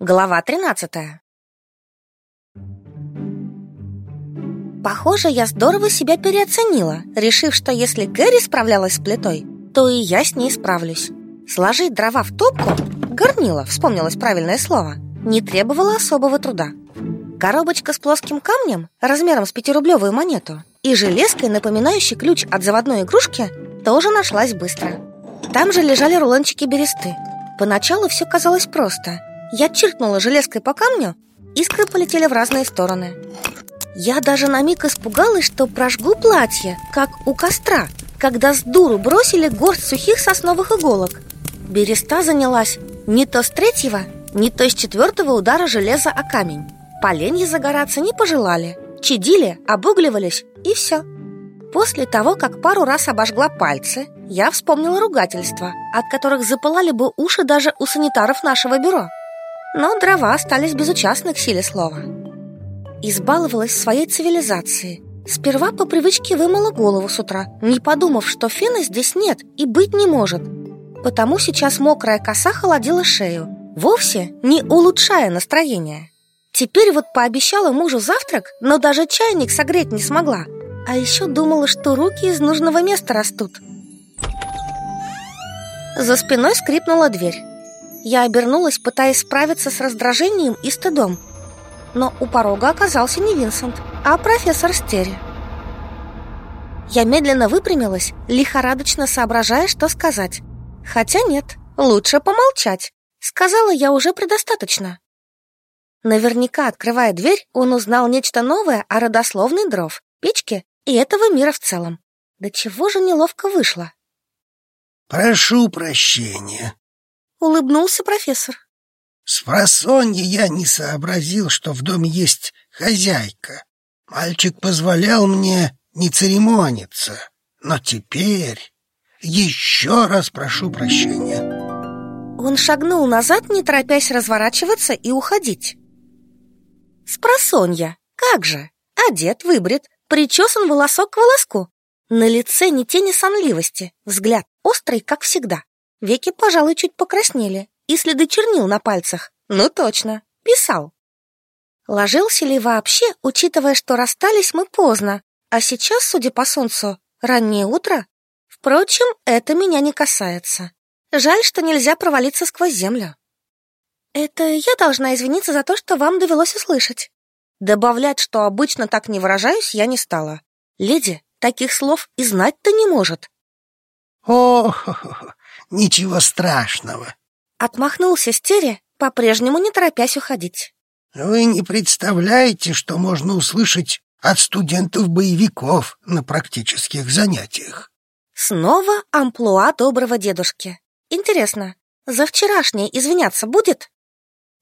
Глава 13 Похоже, я здорово себя переоценила, решив, что если Гэри справлялась с плитой, то и я с ней справлюсь. Сложить дрова в топку, горнило, вспомнилось правильное слово, не требовало особого труда. Коробочка с плоским камнем, размером с пятирублевую монету, и железкой, напоминающей ключ от заводной игрушки, тоже нашлась быстро. Там же лежали рулончики бересты. Поначалу все казалось просто. Я чиркнула железкой по камню, искры полетели в разные стороны. Я даже на миг испугалась, что прожгу платье, как у костра, когда с дуру бросили горсть сухих сосновых иголок. Береста занялась не то с третьего, не то с четвертого удара железа о камень. Поленья загораться не пожелали, чадили, обугливались и все. После того, как пару раз обожгла пальцы, я вспомнила ругательства, от которых запылали бы уши даже у санитаров нашего бюро. Но дрова остались безучастны к силе слова. Избаловалась своей цивилизацией. Сперва по привычке вымыла голову с утра, не подумав, что фена здесь нет и быть не может. Потому сейчас мокрая коса холодила шею, вовсе не улучшая настроение. Теперь вот пообещала мужу завтрак, но даже чайник согреть не смогла. А еще думала, что руки из нужного места растут. За спиной скрипнула дверь. Я обернулась, пытаясь справиться с раздражением и стыдом. Но у порога оказался не Винсент, а профессор Стери. Я медленно выпрямилась, лихорадочно соображая, что сказать. Хотя нет, лучше помолчать. Сказала я уже предостаточно. Наверняка, открывая дверь, он узнал нечто новое о родословной дров, печке и этого мира в целом. Да чего же неловко вышло? «Прошу прощения», — улыбнулся профессор. «С просонья я не сообразил, что в доме есть хозяйка. Мальчик позволял мне не церемониться, но теперь еще раз прошу прощения». Он шагнул назад, не торопясь разворачиваться и уходить. Спросонья, как же, одет, выбрит, причесан волосок к волоску. На лице ни тени сонливости, взгляд острый, как всегда. Веки, пожалуй, чуть покраснели, и следы чернил на пальцах. Ну точно, писал. Ложился ли вообще, учитывая, что расстались мы поздно, а сейчас, судя по солнцу, раннее утро? Впрочем, это меня не касается. Жаль, что нельзя провалиться сквозь землю. Это я должна извиниться за то, что вам довелось услышать. Добавлять, что обычно так не выражаюсь, я не стала. Леди таких слов и знать-то не может. О, ничего страшного. Отмахнулся Стере, по-прежнему не торопясь уходить. Вы не представляете, что можно услышать от студентов-боевиков на практических занятиях. Снова амплуа доброго дедушки. Интересно, за вчерашнее извиняться будет?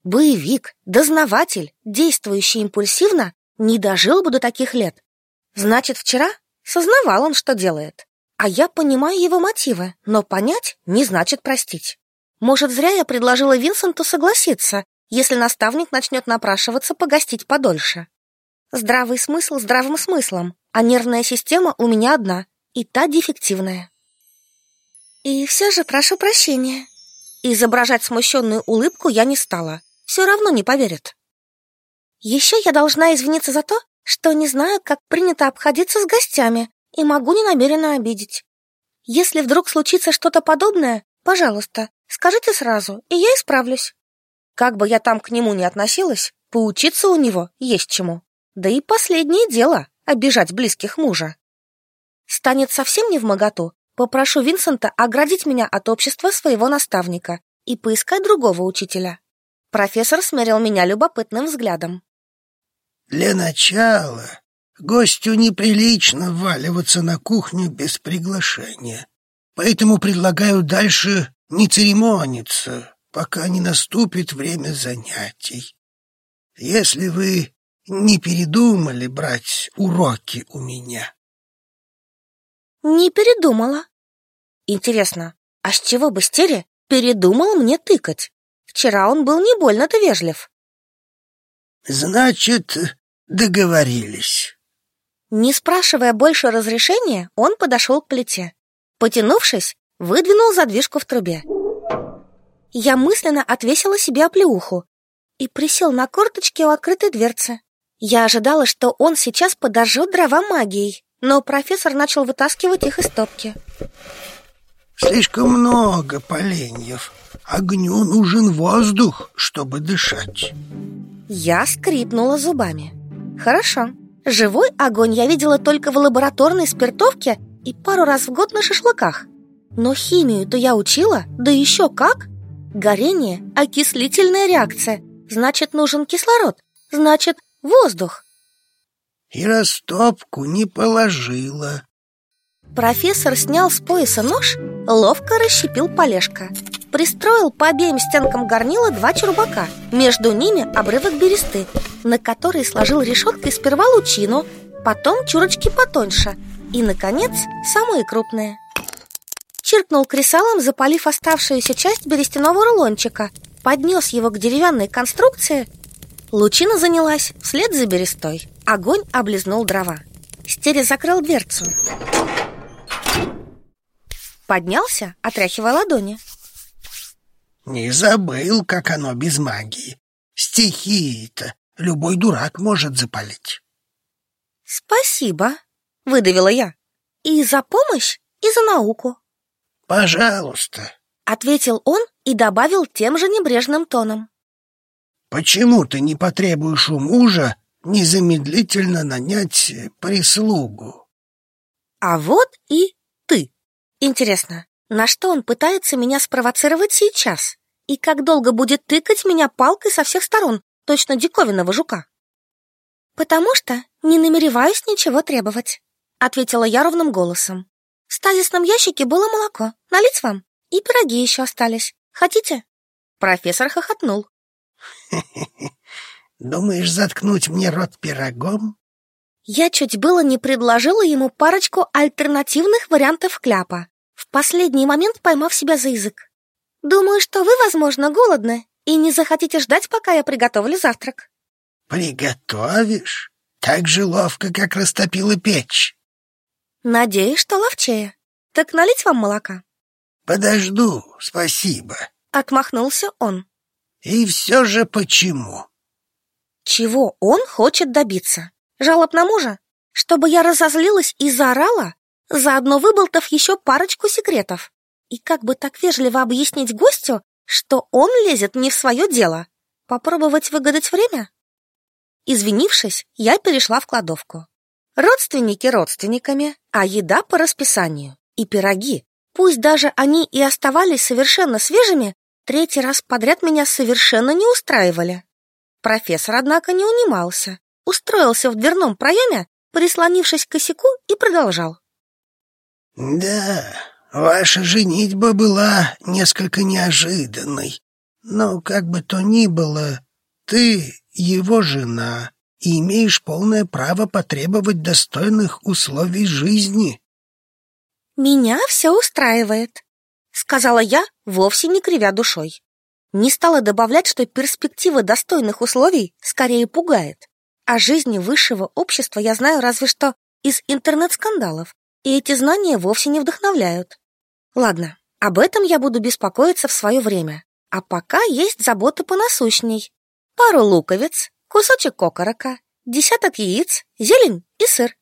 Боевик, дознаватель, действующий импульсивно, не дожил бы до таких лет. Значит, вчера сознавал он, что делает. А я понимаю его мотивы, но понять не значит простить. Может, зря я предложила Винсенту согласиться, если наставник начнет напрашиваться погостить подольше. Здравый смысл здравым смыслом, а нервная система у меня одна, и та дефективная. И все же прошу прощения. Изображать смущенную улыбку я не стала все равно не поверят. Еще я должна извиниться за то, что не знаю, как принято обходиться с гостями и могу ненамеренно обидеть. Если вдруг случится что-то подобное, пожалуйста, скажите сразу, и я исправлюсь. Как бы я там к нему ни относилась, поучиться у него есть чему. Да и последнее дело — обижать близких мужа. Станет совсем не в моготу, попрошу Винсента оградить меня от общества своего наставника и поискать другого учителя. Профессор смерил меня любопытным взглядом. «Для начала гостю неприлично вваливаться на кухню без приглашения, поэтому предлагаю дальше не церемониться, пока не наступит время занятий. Если вы не передумали брать уроки у меня». «Не передумала. Интересно, а с чего бы Стере передумал мне тыкать?» Вчера он был не больно-то вежлив. Значит, договорились. Не спрашивая больше разрешения, он подошел к плите. Потянувшись, выдвинул задвижку в трубе. Я мысленно отвесила себе оплеуху. и присел на корточки у открытой дверцы. Я ожидала, что он сейчас подожжет дрова магией, но профессор начал вытаскивать их из топки. Слишком много поленьев. Огню нужен воздух, чтобы дышать. Я скрипнула зубами. Хорошо. Живой огонь я видела только в лабораторной спиртовке и пару раз в год на шашлыках. Но химию-то я учила, да еще как. Горение – окислительная реакция. Значит, нужен кислород. Значит, воздух. И растопку не положила. Профессор снял с пояса нож, ловко расщепил полежка. Пристроил по обеим стенкам горнила два чурбака. Между ними обрывок бересты, на который сложил решеткой сперва лучину, потом чурочки потоньше и, наконец, самые крупные. Чиркнул кресалом, запалив оставшуюся часть берестяного рулончика, поднес его к деревянной конструкции. Лучина занялась вслед за берестой. Огонь облизнул дрова. Стере закрыл дверцу. Поднялся, отряхивая ладони. Не забыл, как оно без магии. Стихии-то любой дурак может запалить. Спасибо, выдавила я. И за помощь, и за науку. Пожалуйста, ответил он и добавил тем же небрежным тоном. Почему ты не потребуешь у мужа незамедлительно нанять прислугу? А вот и ты. Интересно, на что он пытается меня спровоцировать сейчас? И как долго будет тыкать меня палкой со всех сторон, точно диковинного жука? Потому что не намереваюсь ничего требовать, ответила я ровным голосом. В стазисном ящике было молоко. Налить вам? И пироги еще остались. Хотите? Профессор хохотнул. Думаешь заткнуть мне рот пирогом? Я чуть было не предложила ему парочку альтернативных вариантов кляпа, в последний момент поймав себя за язык. Думаю, что вы, возможно, голодны и не захотите ждать, пока я приготовлю завтрак. Приготовишь? Так же ловко, как растопила печь. Надеюсь, что ловчее. Так налить вам молока? Подожду, спасибо. Отмахнулся он. И все же почему? Чего он хочет добиться? Жалоб на мужа? Чтобы я разозлилась и заорала? Заодно выболтав еще парочку секретов. И как бы так вежливо объяснить гостю, что он лезет не в свое дело? Попробовать выгадать время? Извинившись, я перешла в кладовку. Родственники родственниками, а еда по расписанию. И пироги. Пусть даже они и оставались совершенно свежими, третий раз подряд меня совершенно не устраивали. Профессор, однако, не унимался. Устроился в дверном проеме, прислонившись к косяку, и продолжал. Да, ваша женитьба была несколько неожиданной. Но как бы то ни было, ты его жена и имеешь полное право потребовать достойных условий жизни. Меня все устраивает, сказала я, вовсе не кривя душой. Не стала добавлять, что перспектива достойных условий скорее пугает. О жизни высшего общества я знаю разве что из интернет-скандалов, и эти знания вовсе не вдохновляют. Ладно, об этом я буду беспокоиться в свое время. А пока есть заботы понасущней. Пару луковиц, кусочек кокорока, десяток яиц, зелень и сыр.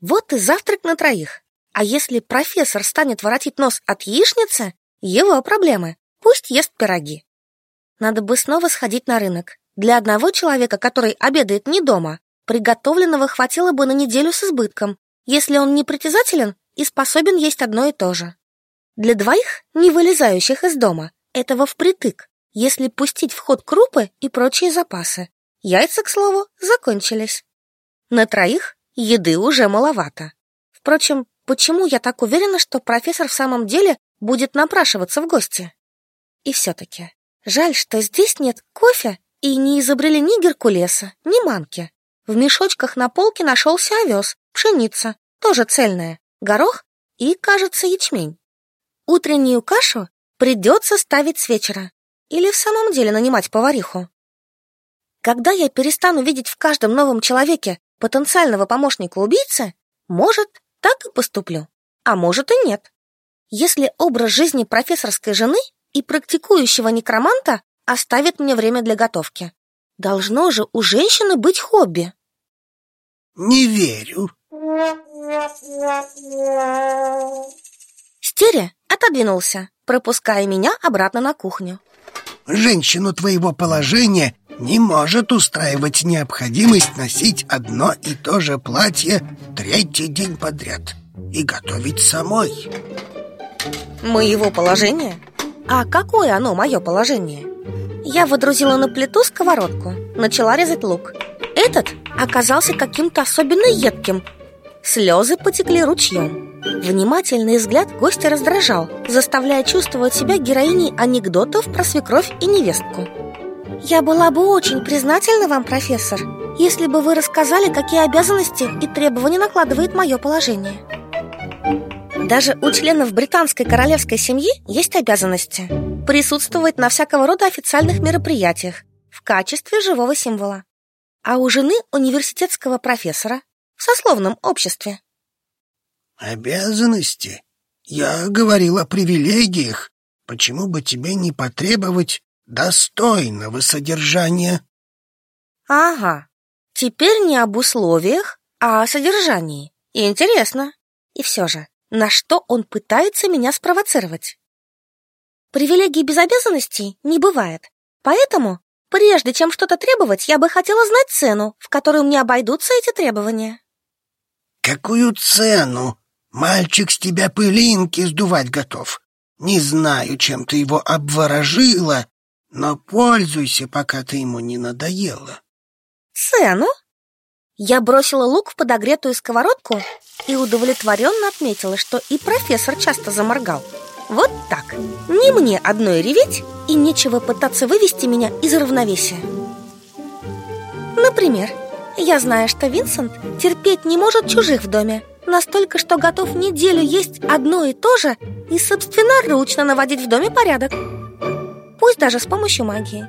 Вот и завтрак на троих. А если профессор станет воротить нос от яичницы, его проблемы. Пусть ест пироги. Надо бы снова сходить на рынок. Для одного человека, который обедает не дома, приготовленного хватило бы на неделю с избытком, если он не притязателен и способен есть одно и то же. Для двоих, не вылезающих из дома, этого впритык, если пустить в ход крупы и прочие запасы. Яйца, к слову, закончились. На троих еды уже маловато. Впрочем, почему я так уверена, что профессор в самом деле будет напрашиваться в гости? И все-таки, жаль, что здесь нет кофе и не изобрели ни Геркулеса, ни манки. В мешочках на полке нашелся овес, пшеница, тоже цельная, горох и, кажется, ячмень. Утреннюю кашу придется ставить с вечера или в самом деле нанимать повариху. Когда я перестану видеть в каждом новом человеке потенциального помощника убийцы, может, так и поступлю, а может и нет. Если образ жизни профессорской жены и практикующего некроманта оставит мне время для готовки, Должно же у женщины быть хобби. Не верю. Стеря отодвинулся, пропуская меня обратно на кухню. Женщину твоего положения не может устраивать необходимость носить одно и то же платье третий день подряд и готовить самой. Моего положения? А какое оно, мое положение? Я водрузила на плиту сковородку, начала резать лук. Этот оказался каким-то особенно едким. Слезы потекли ручьем. Внимательный взгляд гостя раздражал, заставляя чувствовать себя героиней анекдотов про свекровь и невестку. Я была бы очень признательна вам, профессор, если бы вы рассказали, какие обязанности и требования накладывает мое положение. Даже у членов британской королевской семьи есть обязанности присутствовать на всякого рода официальных мероприятиях в качестве живого символа. А у жены университетского профессора в сословном обществе. Обязанности? Я говорил о привилегиях. Почему бы тебе не потребовать достойного содержания? Ага, теперь не об условиях, а о содержании. Интересно. И все же, на что он пытается меня спровоцировать? Привилегий без обязанностей не бывает. Поэтому, прежде чем что-то требовать, я бы хотела знать цену, в которую мне обойдутся эти требования. Какую цену? Мальчик с тебя пылинки сдувать готов. Не знаю, чем ты его обворожила, но пользуйся, пока ты ему не надоела. Цену? Я бросила лук в подогретую сковородку и удовлетворенно отметила, что и профессор часто заморгал. Вот так. Не мне одной реветь и нечего пытаться вывести меня из равновесия. Например, я знаю, что Винсент терпеть не может чужих в доме, настолько, что готов неделю есть одно и то же и собственноручно наводить в доме порядок. Пусть даже с помощью магии.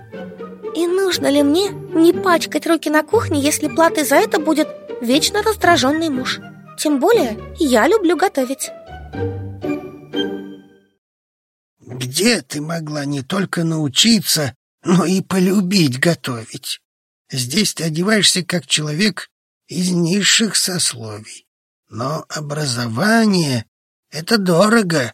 И нужно ли мне не пачкать руки на кухне, если платой за это будет вечно раздраженный муж? Тем более я люблю готовить. Где ты могла не только научиться, но и полюбить готовить? Здесь ты одеваешься как человек из низших сословий. Но образование — это дорого,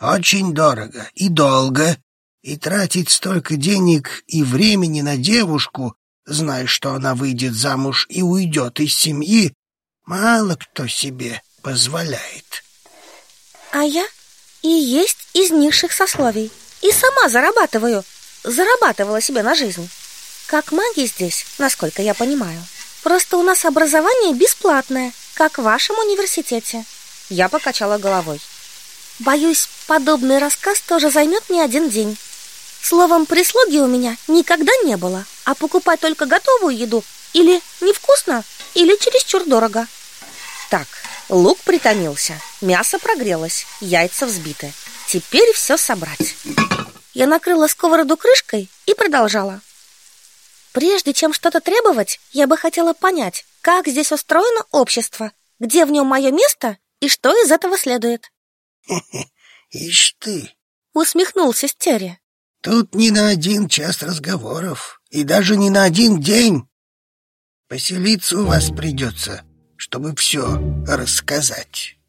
очень дорого и долго, и тратить столько денег и времени на девушку, зная, что она выйдет замуж и уйдет из семьи, мало кто себе позволяет. А я и есть из низших сословий, и сама зарабатываю, зарабатывала себе на жизнь. Как маги здесь, насколько я понимаю. Просто у нас образование бесплатное, как в вашем университете. Я покачала головой. Боюсь, подобный рассказ тоже займет не один день. Словом, прислуги у меня никогда не было, а покупать только готовую еду или невкусно, или чересчур дорого. Так, лук притомился, мясо прогрелось, яйца взбиты. Теперь все собрать. Я накрыла сковороду крышкой и продолжала. Прежде чем что-то требовать, я бы хотела понять, как здесь устроено общество, где в нем мое место и что из этого следует. Ишь ты! Усмехнулся Стерри. Тут не на один час разговоров, и даже не на один день. Поселиться у вас придется, чтобы все рассказать.